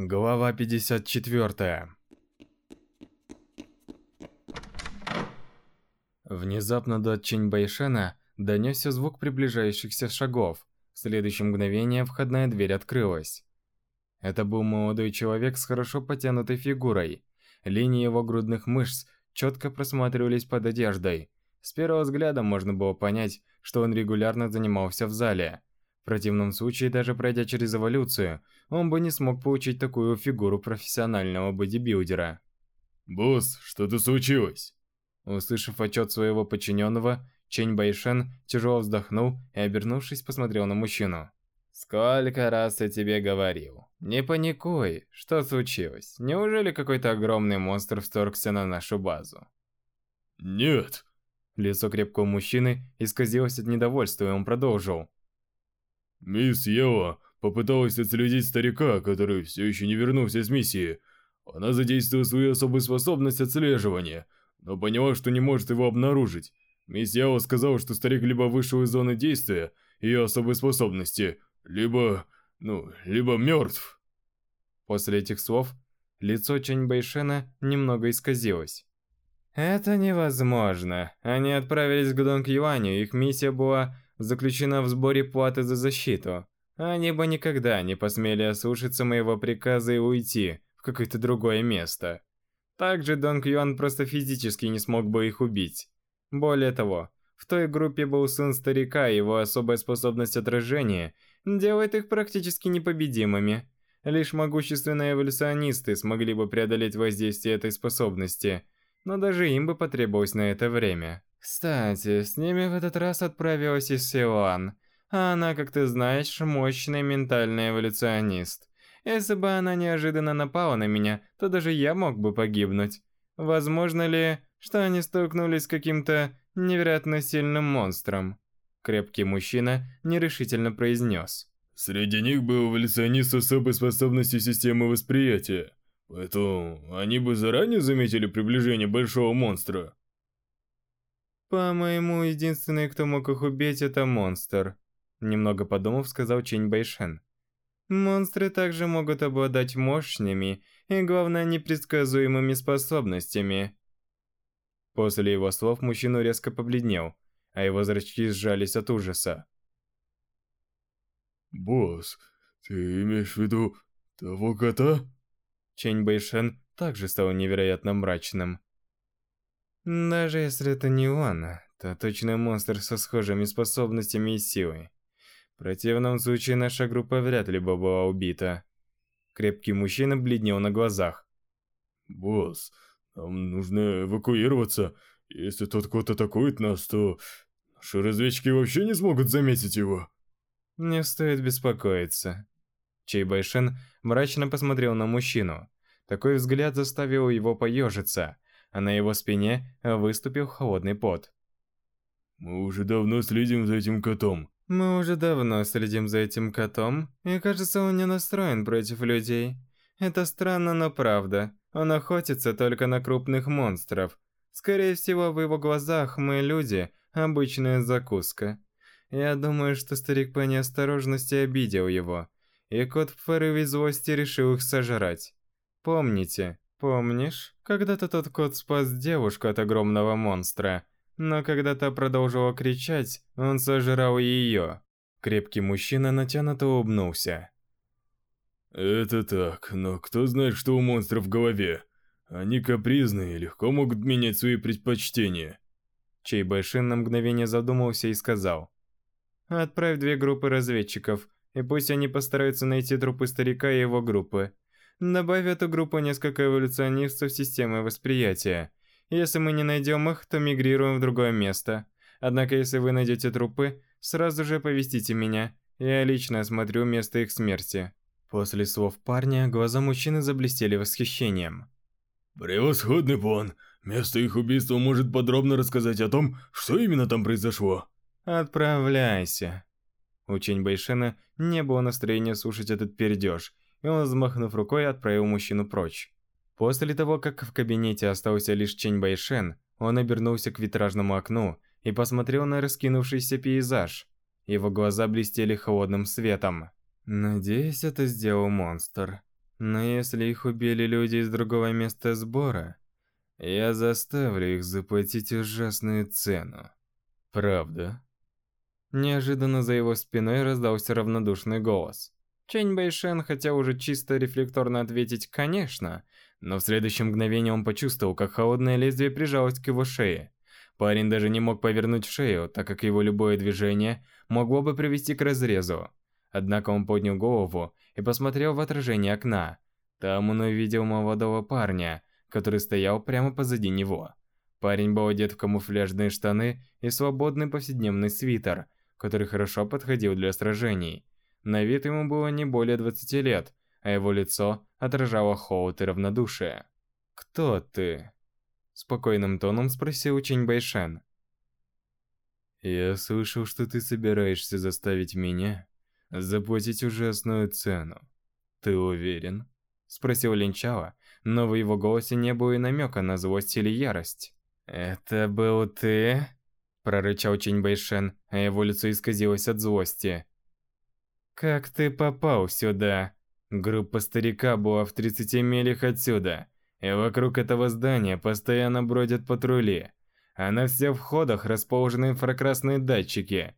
Глава 54 Внезапно до Чиньбайшена донесся звук приближающихся шагов. В следующее мгновение входная дверь открылась. Это был молодой человек с хорошо потянутой фигурой. Линии его грудных мышц четко просматривались под одеждой. С первого взгляда можно было понять, что он регулярно занимался в зале. В противном случае, даже пройдя через эволюцию – он бы не смог получить такую фигуру профессионального бодибилдера. «Босс, что-то случилось?» Услышав отчет своего подчиненного, Чень Байшен тяжело вздохнул и, обернувшись, посмотрел на мужчину. «Сколько раз я тебе говорил? Не паникуй! Что случилось? Неужели какой-то огромный монстр вторгся на нашу базу?» «Нет!» Лицо крепкого мужчины исказилось от недовольства, и он продолжил. «Мисс Ева попыталась отследить старика, который все еще не вернулся с миссии. Она задействовала свою особую способность отслеживания, но поняла, что не может его обнаружить. Мисс Яо сказала, что старик либо вышел из зоны действия ее особой способности, либо... ну, либо мертв. После этих слов лицо Чэнь Байшена немного исказилось. «Это невозможно. Они отправились к Донг Юаню, их миссия была заключена в сборе платы за защиту. Они бы никогда не посмели ослушаться моего приказа и уйти в какое-то другое место. Также Донг Кьюан просто физически не смог бы их убить. Более того, в той группе был сын старика, и его особая способность отражения делает их практически непобедимыми. Лишь могущественные эволюционисты смогли бы преодолеть воздействие этой способности, но даже им бы потребовалось на это время. Кстати, с ними в этот раз отправилась и Силуан – а она, как ты знаешь, мощный ментальный эволюционист. Если бы она неожиданно напала на меня, то даже я мог бы погибнуть. Возможно ли, что они столкнулись с каким-то невероятно сильным монстром?» Крепкий мужчина нерешительно произнес. «Среди них был эволюционист с особой способностью системы восприятия. Поэтому они бы заранее заметили приближение большого монстра». «По-моему, единственный, кто мог их убить, это монстр», Немного подумав, сказал Чэнь Байшен. Монстры также могут обладать мощными и, главное, непредсказуемыми способностями. После его слов мужчина резко побледнел, а его зрачки сжались от ужаса. «Босс, ты имеешь в виду того кота?» Чэнь Бэйшен также стал невероятно мрачным. «Даже если это не он, то точно монстр со схожими способностями и силой. В противном случае наша группа вряд ли бы была убита. Крепкий мужчина бледнел на глазах. «Босс, нам нужно эвакуироваться. Если тот кот атакует нас, то наши разведчики вообще не смогут заметить его». «Не стоит беспокоиться». Чей Байшен мрачно посмотрел на мужчину. Такой взгляд заставил его поежиться, а на его спине выступил холодный пот. «Мы уже давно следим за этим котом. Мы уже давно следим за этим котом, и кажется, он не настроен против людей. Это странно, но правда. Он охотится только на крупных монстров. Скорее всего, в его глазах мы люди, обычная закуска. Я думаю, что старик по неосторожности обидел его, и кот в порыве злости решил их сожрать. Помните, помнишь, когда-то тот кот спас девушку от огромного монстра – но когда та продолжила кричать, он сожрал ее. Крепкий мужчина натянуто улыбнулся. «Это так, но кто знает, что у монстров в голове? Они капризные и легко могут менять свои предпочтения». Чей Байшин на мгновение задумался и сказал. «Отправь две группы разведчиков, и пусть они постараются найти трупы старика и его группы. Добавь эту группу несколько эволюционистов системы восприятия, если мы не найдем их, то мигрируем в другое место. Однако, если вы найдете трупы, сразу же повестите меня. Я лично осмотрю место их смерти. После слов парня глаза мужчины заблестели восхищением. Превосходный план. Место их убийства может подробно рассказать о том, что именно там произошло. Отправляйся. У Чэнь Байшена не было настроения слушать этот пердеж, и он, взмахнув рукой, отправил мужчину прочь. После того, как в кабинете остался лишь Чэнь Байшен, он обернулся к витражному окну и посмотрел на раскинувшийся пейзаж. Его глаза блестели холодным светом. Надеюсь, это сделал монстр. Но если их убили люди из другого места сбора, я заставлю их заплатить ужасную цену. Правда? Неожиданно за его спиной раздался равнодушный голос. Чэнь Байшен хотел уже чисто рефлекторно ответить «конечно», но в следующее мгновение он почувствовал, как холодное лезвие прижалось к его шее. Парень даже не мог повернуть шею, так как его любое движение могло бы привести к разрезу. Однако он поднял голову и посмотрел в отражение окна. Там он увидел молодого парня, который стоял прямо позади него. Парень был одет в камуфляжные штаны и свободный повседневный свитер, который хорошо подходил для сражений. На вид ему было не более 20 лет, а его лицо отражало холод и равнодушие. «Кто ты?» Спокойным тоном спросил Чинь Байшен. «Я слышал, что ты собираешься заставить меня заплатить ужасную цену. Ты уверен?» Спросил Линчала, но в его голосе не было и намека на злость или ярость. «Это был ты?» Прорычал Чинь Байшен, а его лицо исказилось от злости. «Как ты попал сюда?» Группа старика была в 30 милях отсюда, и вокруг этого здания постоянно бродят патрули, а на всех входах расположены инфракрасные датчики.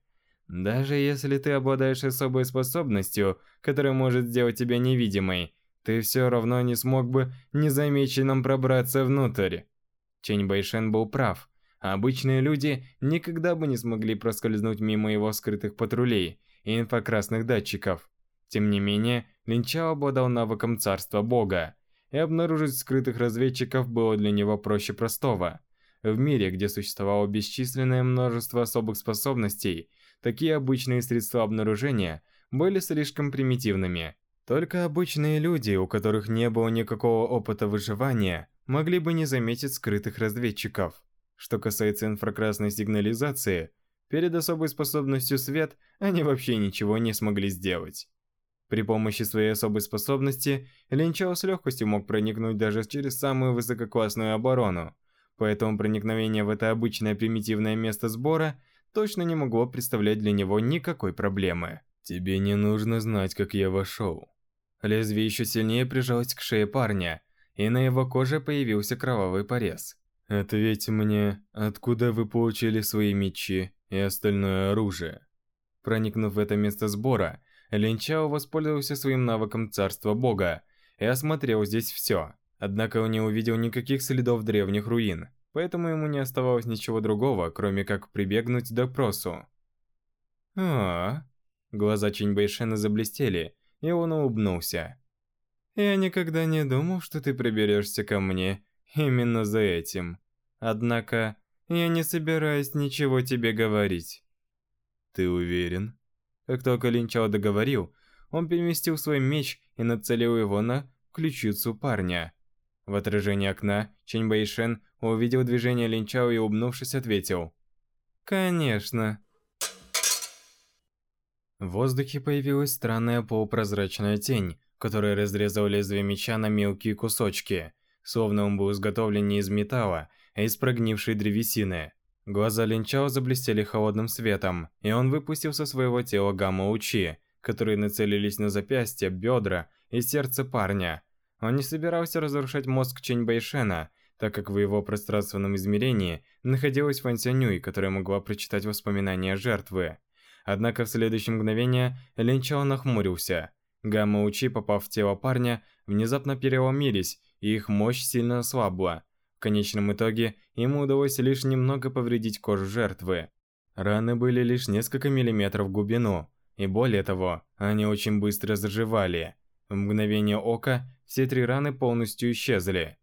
Даже если ты обладаешь особой способностью, которая может сделать тебя невидимой, ты все равно не смог бы незамеченным пробраться внутрь. Чэнь Байшен был прав. Обычные люди никогда бы не смогли проскользнуть мимо его скрытых патрулей и инфракрасных датчиков. Тем не менее, Линчао обладал навыком царства бога, и обнаружить скрытых разведчиков было для него проще простого. В мире, где существовало бесчисленное множество особых способностей, такие обычные средства обнаружения были слишком примитивными. Только обычные люди, у которых не было никакого опыта выживания, могли бы не заметить скрытых разведчиков. Что касается инфракрасной сигнализации, перед особой способностью свет они вообще ничего не смогли сделать. При помощи своей особой способности, Линчао с легкостью мог проникнуть даже через самую высококлассную оборону, поэтому проникновение в это обычное примитивное место сбора точно не могло представлять для него никакой проблемы. «Тебе не нужно знать, как я вошел». Лезвие еще сильнее прижалось к шее парня, и на его коже появился кровавый порез. «Ответь мне, откуда вы получили свои мечи и остальное оружие?» Проникнув в это место сбора, Линчао воспользовался своим навыком царства бога и осмотрел здесь все. Однако он не увидел никаких следов древних руин, поэтому ему не оставалось ничего другого, кроме как прибегнуть к допросу. а, -а, -а. Глаза Чиньбэйшена заблестели, и он улыбнулся. «Я никогда не думал, что ты приберешься ко мне именно за этим. Однако, я не собираюсь ничего тебе говорить». «Ты уверен?» Как только Линчао договорил, он переместил свой меч и нацелил его на ключицу парня. В отражении окна Чэнь Бэйшен увидел движение Линчао и, улыбнувшись, ответил. «Конечно». В воздухе появилась странная полупрозрачная тень, которая разрезала лезвие меча на мелкие кусочки, словно он был изготовлен не из металла, а из прогнившей древесины. Глаза Линчао заблестели холодным светом, и он выпустил со своего тела гамма-лучи, которые нацелились на запястья, бедра и сердце парня. Он не собирался разрушать мозг Чэнь Байшена, так как в его пространственном измерении находилась Фан Сянюй, которая могла прочитать воспоминания жертвы. Однако в следующее мгновение Линчао нахмурился. Гамма-лучи, попав в тело парня, внезапно переломились, и их мощь сильно ослабла. В конечном итоге ему удалось лишь немного повредить кожу жертвы. Раны были лишь несколько миллиметров в глубину, и более того, они очень быстро заживали. В мгновение ока все три раны полностью исчезли.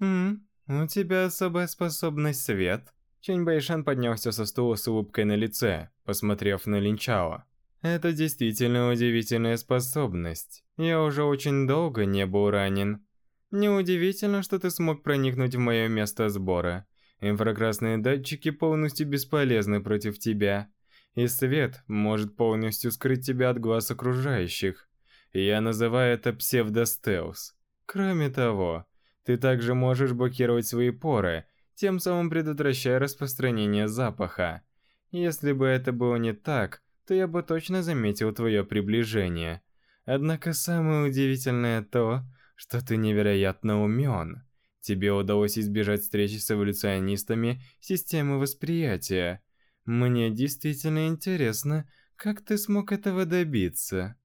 «Ммм, у тебя особая способность свет?» Чэнь Байшан поднялся со стула с улыбкой на лице, посмотрев на Линчао. «Это действительно удивительная способность. Я уже очень долго не был ранен. Неудивительно, что ты смог проникнуть в мое место сбора. Инфракрасные датчики полностью бесполезны против тебя. И свет может полностью скрыть тебя от глаз окружающих. Я называю это псевдостелс. Кроме того, ты также можешь блокировать свои поры, тем самым предотвращая распространение запаха. Если бы это было не так, то я бы точно заметил твое приближение. Однако самое удивительное то, что ты невероятно умен. Тебе удалось избежать встречи с эволюционистами системы восприятия. Мне действительно интересно, как ты смог этого добиться?»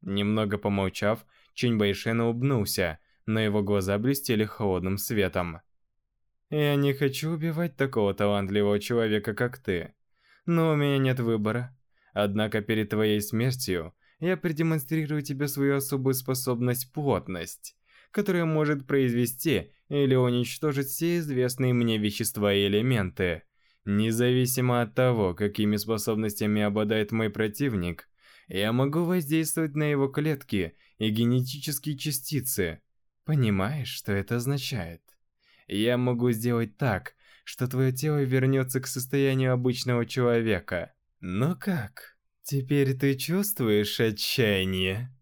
Немного помолчав, Чинь Байшен улыбнулся, но его глаза блестели холодным светом. «Я не хочу убивать такого талантливого человека, как ты. Но у меня нет выбора. Однако перед твоей смертью я продемонстрирую тебе свою особую способность плотность, которая может произвести или уничтожить все известные мне вещества и элементы. Независимо от того, какими способностями обладает мой противник, я могу воздействовать на его клетки и генетические частицы. Понимаешь, что это означает? Я могу сделать так, что твое тело вернется к состоянию обычного человека. Но как? Теперь ты чувствуешь отчаяние?